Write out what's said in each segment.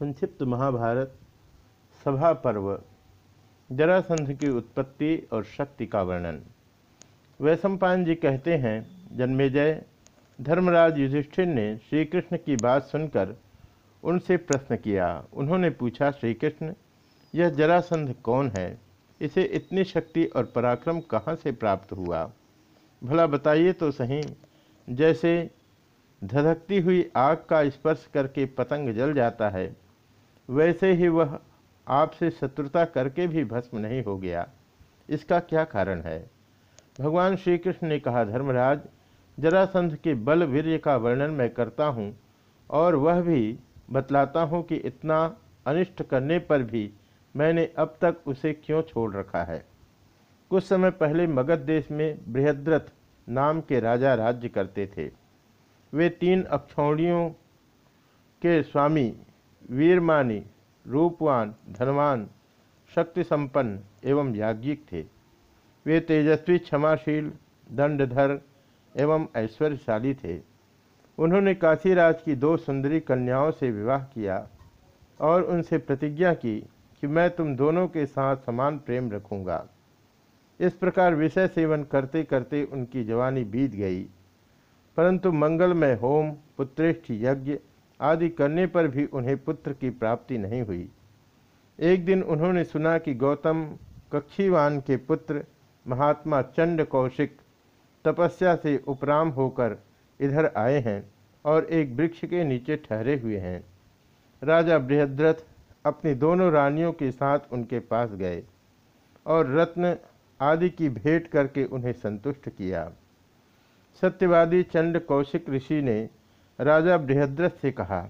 संक्षिप्त महाभारत, सभा पर्व, जरासंध की उत्पत्ति और शक्ति का वर्णन। वैशंपायन जी कहते हैं जन्मेजय धर्मराज युधिष्ठिर ने श्री कृष्ण की बात सुनकर उनसे प्रश्न किया। उन्होंने पूछा श्री कृष्ण यह जरासंध कौन है? इसे इतनी शक्ति और पराक्रम कहाँ से प्राप्त हुआ? भला बताइए तो सही, जैसे धधकती हुई आग का स्पर्श करके पतंग जल जाता है वैसे ही वह आपसे शत्रुता करके भी भस्म नहीं हो गया। इसका क्या कारण है? भगवान श्री कृष्ण ने कहा, धर्मराज, जरासंध के बल वीर्य का वर्णन मैं करता हूँ और वह भी बतलाता हूँ कि इतना अनिष्ट करने पर भी मैंने अब तक उसे क्यों छोड़ रखा है? कुछ समय पहले मगध देश में बृहद्रथ नाम के राजा राज्य करते थे। वे तीन अक्षौणियों के स्वामी वीरमानी, रूपवान, धनवान शक्ति संपन्न एवं याज्ञिक थे। वे तेजस्वी, क्षमाशील, दंडधर एवं ऐश्वर्यशाली थे। उन्होंने काशीराज की दो सुंदरी कन्याओं से विवाह किया और उनसे प्रतिज्ञा की कि मैं तुम दोनों के साथ समान प्रेम रखूँगा। इस प्रकार विषय सेवन करते करते उनकी जवानी बीत गई। परंतु मंगलमय होम, पुत्रेष्ठ यज्ञ आदि करने पर भी उन्हें पुत्र की प्राप्ति नहीं हुई। एक दिन उन्होंने सुना कि गौतम कक्षीवान के पुत्र महात्मा चंड कौशिक तपस्या से उपराम होकर इधर आए हैं और एक वृक्ष के नीचे ठहरे हुए हैं। राजा बृहद्रथ अपनी दोनों रानियों के साथ उनके पास गए और रत्न आदि की भेंट करके उन्हें संतुष्ट किया। सत्यवादी चंड कौशिक ऋषि ने राजा बृहद्रथ से कहा,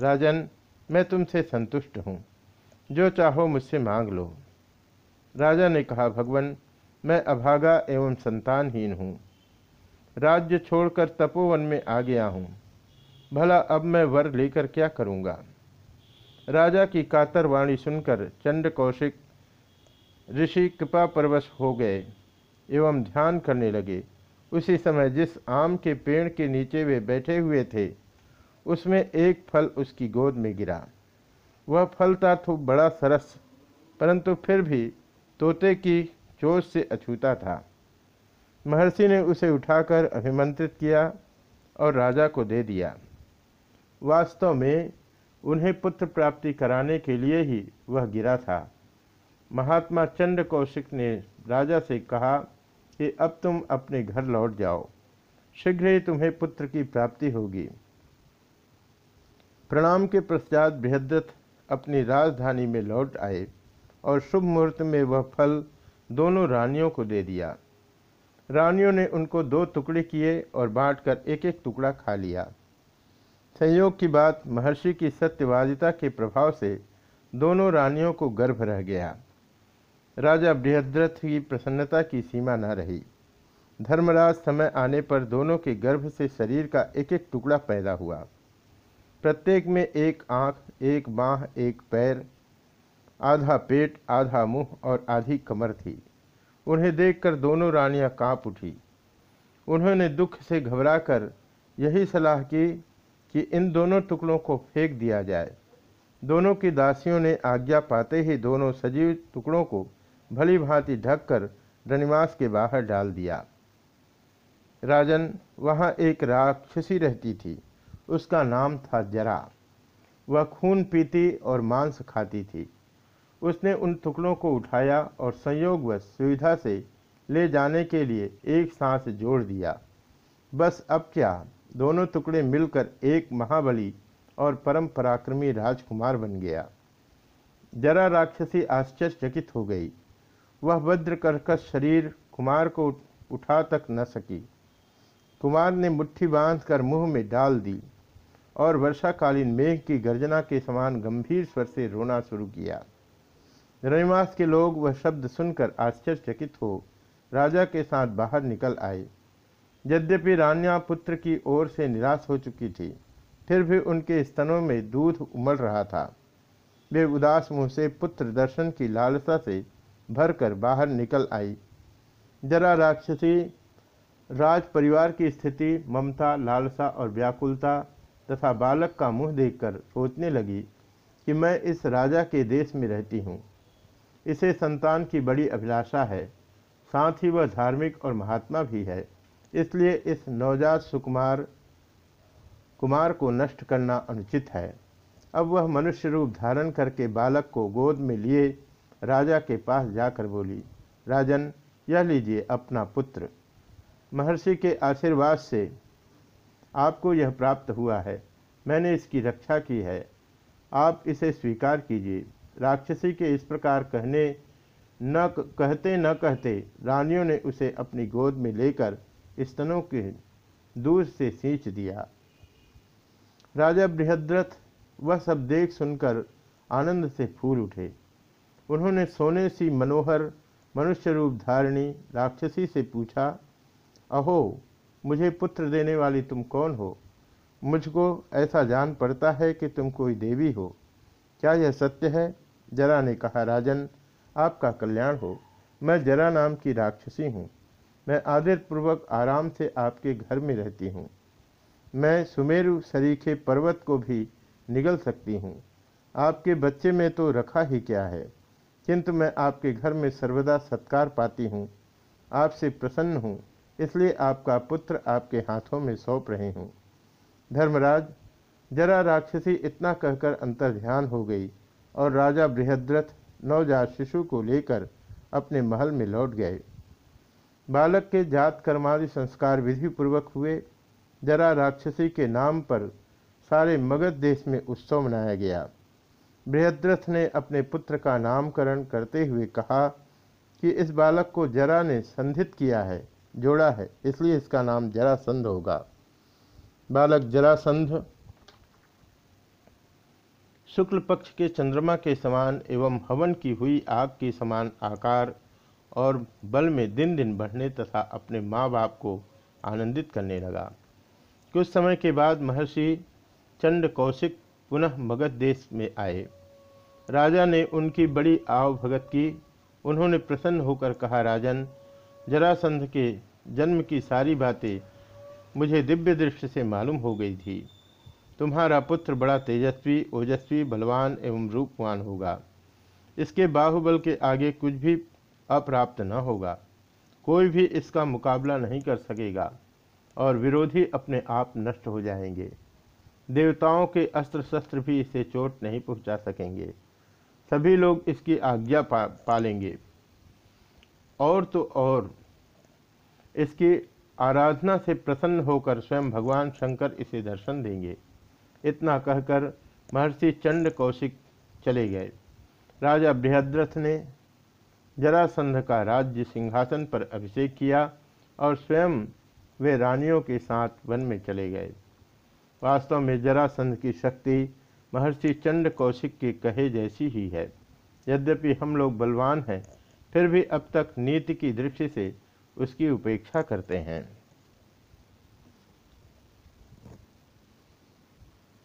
राजन, मैं तुमसे संतुष्ट हूँ। जो चाहो मुझसे मांग लो। राजा ने कहा, भगवान, मैं अभागा एवं संतानहीन हूँ। राज्य छोड़कर तपोवन में आ गया हूँ। भला अब मैं वर लेकर क्या करूँगा? राजा की कातर वाणी सुनकर चंड कौशिक ऋषि कृपा परवश हो गए एवं ध्यान करने लगे। उसी समय जिस आम के पेड़ के नीचे वे बैठे हुए थे, उसमें एक फल उसकी गोद में गिरा। वह फल था तो बड़ा सरस, परंतु फिर भी तोते की चोट से अछूता था। महर्षि ने उसे उठाकर अभिमंत्रित किया और राजा को दे दिया। वास्तव में उन्हें पुत्र प्राप्ति कराने के लिए ही वह गिरा था। महात्मा चंड कौशिक ने राजा से कहा कि अब तुम अपने घर लौट जाओ। शीघ्र ही तुम्हें पुत्र की प्राप्ति होगी। प्रणाम के पश्चात बृहद्रथ अपनी राजधानी में लौट आए और शुभ मुहूर्त में वह फल दोनों रानियों को दे दिया। रानियों ने उनको दो टुकड़े किए और बांटकर एक एक टुकड़ा खा लिया। संयोग की बात महर्षि की सत्यवादिता के प्रभाव से दोनों रानियों को गर्भ रह गया। राजा बृहद्रथ की प्रसन्नता की सीमा न रही। धर्मराज समय आने पर दोनों के गर्भ से शरीर का एक एक टुकड़ा पैदा हुआ। प्रत्येक में एक आँख, एक बाह, एक पैर, आधा पेट, आधा मुँह और आधी कमर थी। उन्हें देखकर दोनों रानियाँ काँप उठी। उन्होंने दुख से घबराकर यही सलाह की कि इन दोनों टुकड़ों को फेंक दिया जाए। दोनों की दासियों ने आज्ञा पाते ही दोनों सजीव टुकड़ों को भली भांति ढककर रनिवास के बाहर डाल दिया। राजन, वहाँ एक राक्षसी रहती थी। उसका नाम था जरा। वह खून पीती और मांस खाती थी। उसने उन टुकड़ों को उठाया और संयोगवश सुविधा से ले जाने के लिए एक सांस जोड़ दिया। बस अब क्या, दोनों टुकड़े मिलकर एक महाबली और परम पराक्रमी राजकुमार बन गया। जरा राक्षसी आश्चर्यचकित हो गई। वह वज्र कर्कश शरीर कुमार को उठा तक न सकी। कुमार ने मुट्ठी बांधकर मुँह में डाल दी और वर्षाकालीन मेघ की गर्जना के समान गंभीर स्वर से रोना शुरू किया। रविवास के लोग वह शब्द सुनकर आश्चर्यचकित हो। राजा के साथ बाहर निकल आए। यद्यपि रान्या पुत्र की ओर से निराश हो चुकी थी, फिर भी उनके स्तनों में दूध उमड़ रहा था। वे उदास मुँह से पुत्र दर्शन की लालसा से भरकर बाहर निकल आई। जरा राक्षसी राज परिवार की स्थिति, ममता, लालसा और व्याकुलता तथा बालक का मुँह देखकर सोचने लगी कि मैं इस राजा के देश में रहती हूँ। इसे संतान की बड़ी अभिलाषा है। साथ ही वह धार्मिक और महात्मा भी है। इसलिए इस नवजात सुकुमार, कुमार को नष्ट करना अनुचित है। अब वह मनुष्य रूप धारण करके बालक को गोद में लिए राजा के पास जाकर बोली, राजन, यह लीजिए अपना पुत्र। महर्षि के आशीर्वाद से आपको यह प्राप्त हुआ है। मैंने इसकी रक्षा की है। आप इसे स्वीकार कीजिए। राक्षसी के इस प्रकार कहने, न कहते न कहते रानियों ने उसे अपनी गोद में लेकर स्तनों के दूर से सींच दिया। राजा बृहद्रथ वह सब देख सुनकर आनंद से फूल उठे। उन्होंने सोने सी मनोहर मनुष्य रूप धारिणी, राक्षसी से पूछा, अहो, मुझे पुत्र देने वाली तुम कौन हो? मुझको ऐसा जान पड़ता है कि तुम कोई देवी हो। क्या यह सत्य है? जरा ने कहा, राजन, आपका कल्याण हो। मैं जरा नाम की राक्षसी हूँ। मैं आदरपूर्वक आराम से आपके घर में रहती हूँ। मैं सुमेरु सरीखे पर्वत को भी निगल सकती हूँ। आपके बच्चे में तो रखा ही क्या है? किंतु मैं आपके घर में सर्वदा सत्कार पाती हूँ, आपसे प्रसन्न हूँ, इसलिए आपका पुत्र आपके हाथों में सौंप रही हूँ। धर्मराज, जरा राक्षसी इतना कहकर अंतर ध्यान हो गई और राजा बृहद्रथ नवजात शिशु को लेकर अपने महल में लौट गए। बालक के जात कर्मादि संस्कार विधि पूर्वक हुए। जरा राक्षसी के नाम पर सारे मगध देश में उत्सव मनाया गया। बृहद्रथ ने अपने पुत्र का नामकरण करते हुए कहा कि इस बालक को जरा ने संधित किया है, जोड़ा है, इसलिए इसका नाम जरासंध होगा। बालक जरासंध शुक्ल पक्ष के चंद्रमा के समान एवं हवन की हुई आग के समान आकार और बल में दिन दिन बढ़ने तथा अपने माँ बाप को आनंदित करने लगा। कुछ समय के बाद महर्षि चंड कौशिक पुनः मगध देश में आए। राजा ने उनकी बड़ी आव भगत की। उन्होंने प्रसन्न होकर कहा, राजन, जरासंध के जन्म की सारी बातें मुझे दिव्य दृष्टि से मालूम हो गई थी। तुम्हारा पुत्र बड़ा तेजस्वी, ओजस्वी, बलवान एवं रूपवान होगा। इसके बाहुबल के आगे कुछ भी अप्राप्त न होगा। कोई भी इसका मुकाबला नहीं कर सकेगा और विरोधी अपने आप नष्ट हो जाएँगे। देवताओं के अस्त्र शस्त्र भी इसे चोट नहीं पहुँचा सकेंगे। सभी लोग इसकी आज्ञा पा, पालेंगे। और तो और इसकी आराधना से प्रसन्न होकर स्वयं भगवान शंकर इसे दर्शन देंगे। इतना कहकर महर्षि चंड कौशिक चले गए। राजा बृहद्रथ ने जरासंध का राज्य सिंहासन पर अभिषेक किया और स्वयं वे रानियों के साथ वन में चले गए। वास्तव में जरासंध की शक्ति महर्षि चंड कौशिक के कहे जैसी ही है। यद्यपि हम लोग बलवान हैं, फिर भी अब तक नीति की दृष्टि से उसकी उपेक्षा करते हैं।